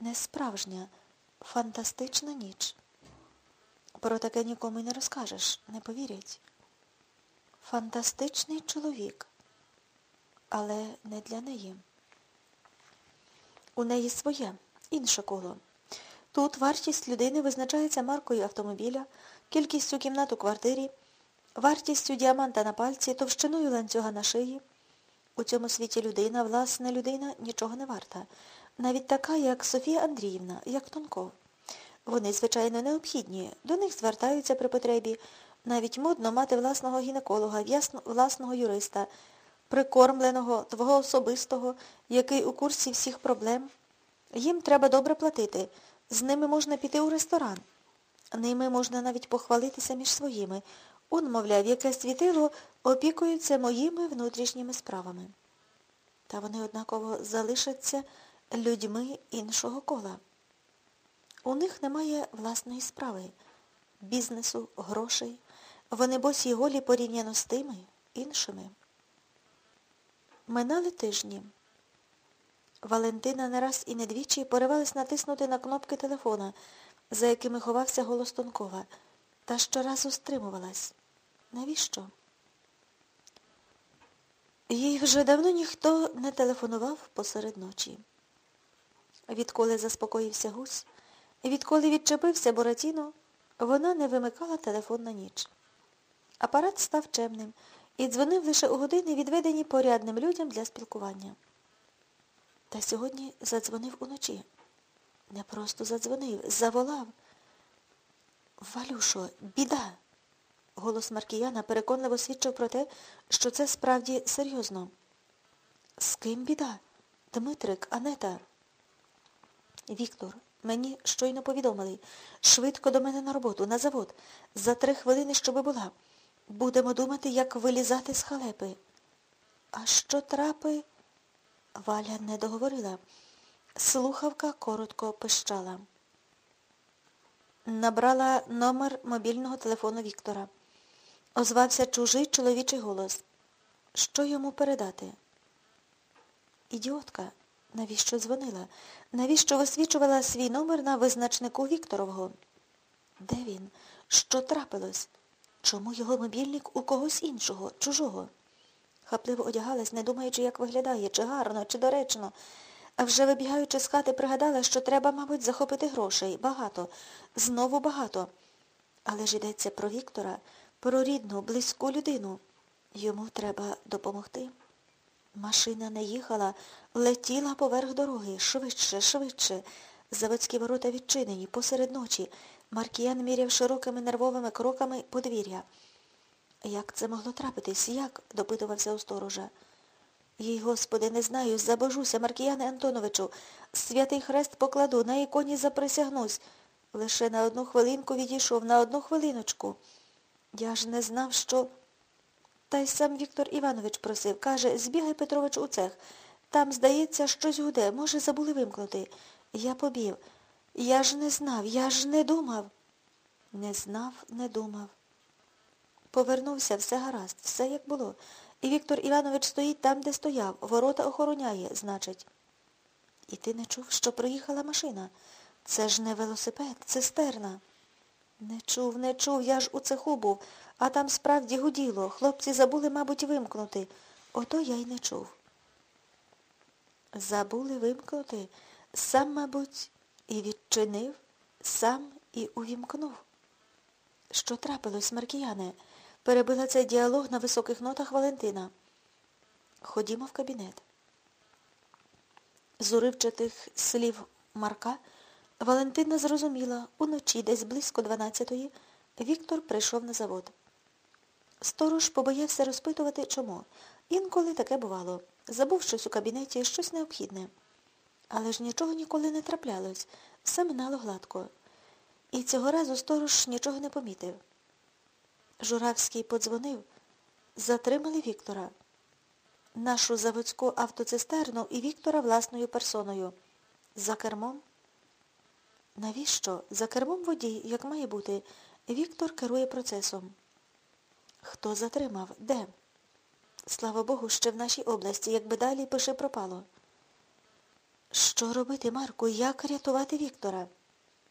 не справжня, фантастична ніч. Про таке нікому й не розкажеш, не повірять. Фантастичний чоловік, але не для неї. У неї своє, інше коло. Тут вартість людини визначається маркою автомобіля, кількістю кімнат у квартирі, вартістю діаманта на пальці, товщиною ланцюга на шиї. У цьому світі людина, власна людина, нічого не варта. Навіть така, як Софія Андріївна, як Тонков. Вони, звичайно, необхідні. До них звертаються при потребі. Навіть модно мати власного гінеколога, власного юриста, прикормленого, твого особистого, який у курсі всіх проблем. Їм треба добре платити. З ними можна піти у ресторан. Ними можна навіть похвалитися між своїми. Он, мовляв, яке світило опікуються моїми внутрішніми справами. Та вони однаково залишаться людьми іншого кола. У них немає власної справи, бізнесу, грошей. Вони босі голі порівняно з тими іншими. Минали тижні. Валентина не раз і не двічі поривалась натиснути на кнопки телефона, за якими ховався голос Тонкова, та щоразу стримувалась. Навіщо? Їй вже давно ніхто не телефонував посеред ночі. Відколи заспокоївся гусь, відколи відчепився Буратіно, вона не вимикала телефон на ніч. Апарат став чемним і дзвонив лише у години, відведені порядним людям для спілкування. Та сьогодні задзвонив уночі. Не просто задзвонив, заволав. Валюшо, біда. Голос Маркіяна переконливо свідчив про те, що це справді серйозно. З ким біда? Дмитрик, Анета. Віктор, мені щойно повідомили. Швидко до мене на роботу, на завод. За три хвилини, щоби була. Будемо думати, як вилізати з халепи. А що трапи? Валя не договорила. Слухавка коротко пищала. Набрала номер мобільного телефону Віктора. Озвався чужий чоловічий голос. Що йому передати? Ідіотка, навіщо дзвонила? Навіщо висвічувала свій номер на визначнику Вікторового? Де він? Що трапилось? Чому його мобільник у когось іншого, чужого? Хапливо одягалась, не думаючи, як виглядає, чи гарно, чи доречно. Вже вибігаючи з хати, пригадала, що треба, мабуть, захопити грошей. Багато. Знову багато. Але ж йдеться про Віктора, про рідну, близьку людину. Йому треба допомогти. Машина не їхала, летіла поверх дороги. Швидше, швидше. Заводські ворота відчинені, посеред ночі. Маркіян міряв широкими нервовими кроками подвір'я. Як це могло трапитись? Як? допитувався у сторожа. Їй, господи, не знаю, забожуся, Маркіяне Антоновичу. Святий хрест покладу, на іконі заприсягнусь. Лише на одну хвилинку відійшов, на одну хвилиночку. Я ж не знав, що... Та й сам Віктор Іванович просив. Каже, збігай, Петрович, у цех. Там, здається, щось гуде. Може, забули вимкнути. Я побів. Я ж не знав, я ж не думав. Не знав, не думав. Повернувся, все гаразд, все як було. І Віктор Іванович стоїть там, де стояв. Ворота охороняє, значить. І ти не чув, що приїхала машина. Це ж не велосипед, цистерна. Не чув, не чув, я ж у цеху був, а там справді гуділо. Хлопці забули, мабуть, вимкнути. Ото я й не чув. Забули вимкнути. Сам, мабуть, і відчинив, сам і увімкнув. Що трапилось, Маркіяне? Перебила цей діалог на високих нотах Валентина. Ходімо в кабінет. З уривчатих слів Марка Валентина зрозуміла, уночі, десь близько дванадцятої, Віктор прийшов на завод. Сторож побоявся розпитувати, чому. Інколи таке бувало. Забув щось у кабінеті, щось необхідне. Але ж нічого ніколи не траплялось, все минало гладко. І цього разу сторож нічого не помітив. Журавський подзвонив. Затримали Віктора. Нашу заводську автоцистерну і Віктора власною персоною. За кермом? Навіщо? За кермом водій, як має бути. Віктор керує процесом. Хто затримав? Де? Слава Богу, ще в нашій області, якби далі пиши пропало. Що робити, Марку? Як рятувати Віктора?